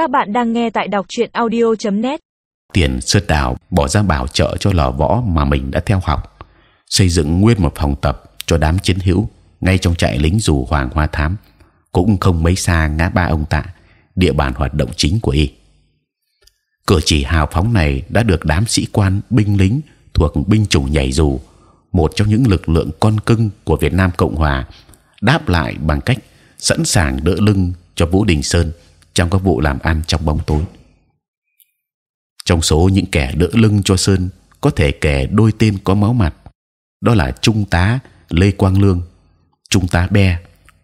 Các bạn đang nghe tại đọc truyện audio.net. Tiền Sơn Đào bỏ ra bảo trợ cho lò võ mà mình đã theo học, xây dựng nguyên một phòng tập cho đám chiến hữu ngay trong trại lính dù Hoàng Hoa Thám, cũng không mấy xa ngã ba ông Tạ, địa bàn hoạt động chính của y. Cử chỉ hào phóng này đã được đám sĩ quan binh lính thuộc binh chủng nhảy dù, một trong những lực lượng con cưng của Việt Nam Cộng Hòa, đáp lại bằng cách sẵn sàng đỡ lưng cho Vũ Đình Sơn trong các vụ làm ăn trong bóng tối. Trong số những kẻ đỡ lưng cho Sơn có thể kể đôi tên có máu mặt, đó là Trung tá Lê Quang Lương, Trung tá Be,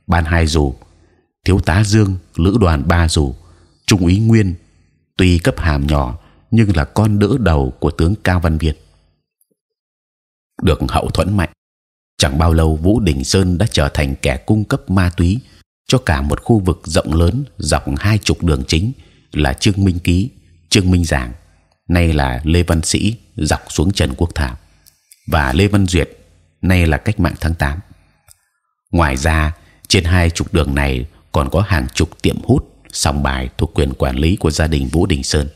ban hai dù, Thiếu tá Dương, lữ đoàn ba dù, Trung úy Nguyên, tuy cấp hàm nhỏ nhưng là con đỡ đầu của tướng Cao Văn Việt. Được hậu thuẫn mạnh, chẳng bao lâu Vũ Đình Sơn đã trở thành kẻ cung cấp ma túy cho cả một khu vực rộng lớn dọc hai chục đường chính là Trương Minh Ký, Trương Minh Giảng, nay là Lê Văn Sĩ dọc xuống Trần Quốc Thảo và Lê Văn Duyệt, nay là Cách mạng tháng 8. Ngoài ra, trên hai chục đường này còn có hàng chục tiệm hút, sòng bài thuộc quyền quản lý của gia đình Vũ Đình Sơn.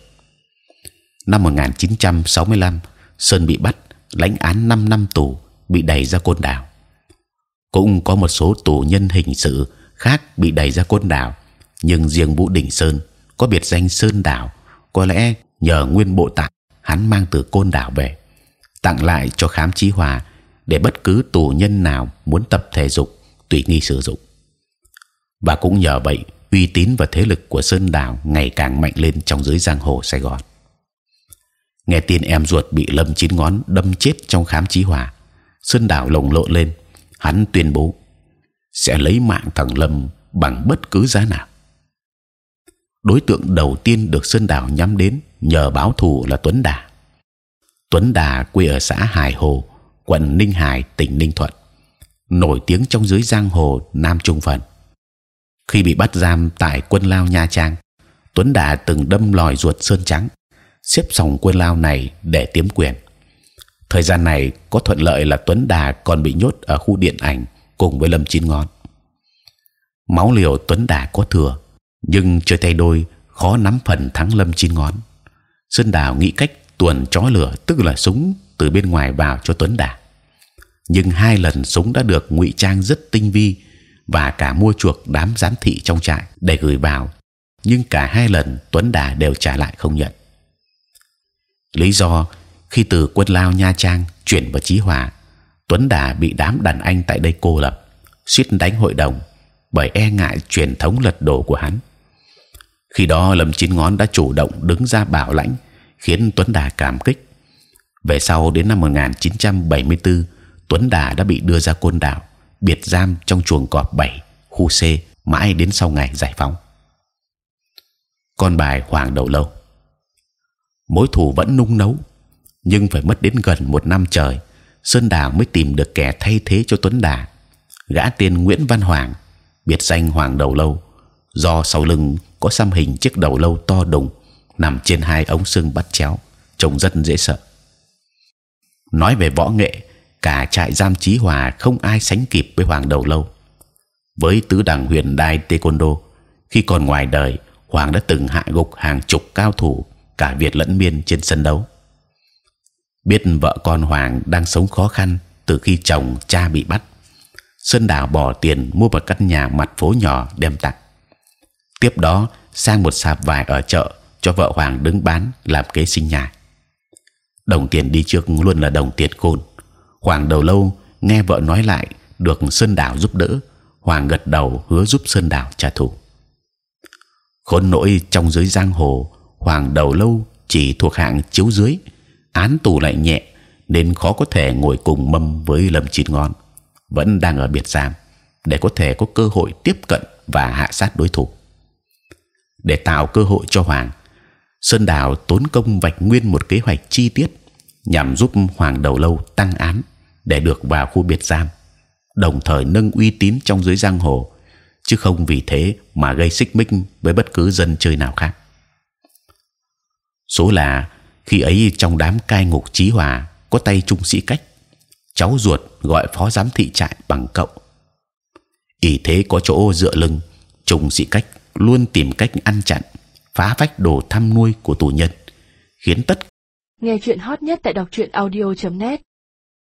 Năm 1965, Sơn bị bắt, lãnh án 5 năm tù, bị đẩy ra côn đảo. Cũng có một số tù nhân hình sự khác bị đẩy ra côn đảo. Nhưng riêng vũ đình sơn có biệt danh sơn đảo, có lẽ nhờ nguyên bộ tạng hắn mang từ côn đảo về, tặng lại cho khám chí hòa để bất cứ tù nhân nào muốn tập thể dục, tùy nghi sử dụng. Và cũng nhờ vậy, uy tín và thế lực của sơn đảo ngày càng mạnh lên trong giới giang hồ Sài Gòn. Nghe tin em ruột bị lâm chín ngón đâm chết trong khám chí hòa, sơn đảo lồng lộ lên, hắn tuyên bố sẽ lấy mạng thằng Lâm bằng bất cứ giá nào. Đối tượng đầu tiên được Sơn Đảo nhắm đến nhờ báo thù là Tuấn Đà. Tuấn Đà quê ở xã Hải Hồ, quận Ninh Hải, tỉnh Ninh Thuận, nổi tiếng trong giới giang hồ Nam Trung Phần. Khi bị bắt giam tại quân lao Nha Trang, Tuấn Đà từng đâm lòi ruột sơn trắng, xếp sòng quân lao này để tiếm quyền. Thời gian này có thuận lợi là Tuấn Đà còn bị nhốt ở khu điện ảnh cùng với Lâm Chín Ngón. Máu liều Tuấn Đà có thừa, nhưng chơi tay đôi khó nắm phần thắng Lâm Chín Ngón. Sơn Đào nghĩ cách tuồn chó lửa, tức là súng từ bên ngoài vào cho Tuấn Đà. Nhưng hai lần súng đã được ngụy trang rất tinh vi và cả mua chuộc đám giám thị trong trại để gửi vào, nhưng cả hai lần Tuấn Đà đều trả lại không nhận. Lý do khi từ quân lao Nha Trang chuyển vào Chí Hòa Tuấn Đà bị đám đàn anh tại đây cô lập, suýt đánh hội đồng bởi e ngại truyền thống lật đổ của hắn. Khi đó Lâm Chín Ngón đã chủ động đứng ra bảo lãnh, khiến Tuấn Đà cảm kích. Về sau đến năm 1974, Tuấn Đà đã bị đưa ra côn đảo, biệt giam trong chuồng cọp 7 khu C mãi đến sau ngày giải phóng. Con bài Hoàng Đầu Lâu, mối thù vẫn nung nấu, nhưng phải mất đến gần một năm trời Sơn Đào mới tìm được kẻ thay thế cho Tuấn Đà, gã tên Nguyễn Văn Hoàng, biệt danh Hoàng Đầu Lâu, do sau lưng có xăm hình chiếc đầu lâu to đùng nằm trên hai ống xương bắt chéo, trông rất dễ sợ. Nói về võ nghệ, cả trại giam Chí Hòa không ai sánh kịp với Hoàng Đầu Lâu. Với tứ đẳng huyền đai taekwondo, khi còn ngoài đời, Hoàng đã từng hạ gục hàng chục cao thủ cả Việt lẫn Miên trên sân đấu biết vợ con Hoàng đang sống khó khăn từ khi chồng cha bị bắt, Sơn Đào bỏ tiền mua một căn nhà mặt phố nhỏ đem tặng. Tiếp đó sang một sạp vải ở chợ cho vợ Hoàng đứng bán làm kế sinh nhai. Đồng tiền đi trước luôn là đồng tiền khôn. Hoàng đầu lâu nghe vợ nói lại được Sơn Đào giúp đỡ, Hoàng gật đầu hứa giúp Sơn Đào trả thù. Khốn nỗi trong giới giang hồ, Hoàng đầu lâu chỉ thuộc hạng chiếu dưới án tù lại nhẹ, nên khó có thể ngồi cùng mâm với lâm chín ngon vẫn đang ở biệt giam, để có thể có cơ hội tiếp cận và hạ sát đối thủ. Để tạo cơ hội cho hoàng, sơn đào tốn công vạch nguyên một kế hoạch chi tiết, nhằm giúp hoàng đầu lâu tăng án để được vào khu biệt giam, đồng thời nâng uy tín trong giới giang hồ, chứ không vì thế mà gây xích mích với bất cứ dân chơi nào khác. Số là khi ấy trong đám cai ngục trí hòa, có tay trung sĩ cách. Cháu ruột gọi phó giám thị trại bằng cậu. Ỷ thế có chỗ dựa lưng, trung sĩ cách luôn tìm cách ăn chặn, phá vách đồ thăm nuôi của tù nhân, khiến tất Nghe chuyện hot nhất tại đọc truyện audio.net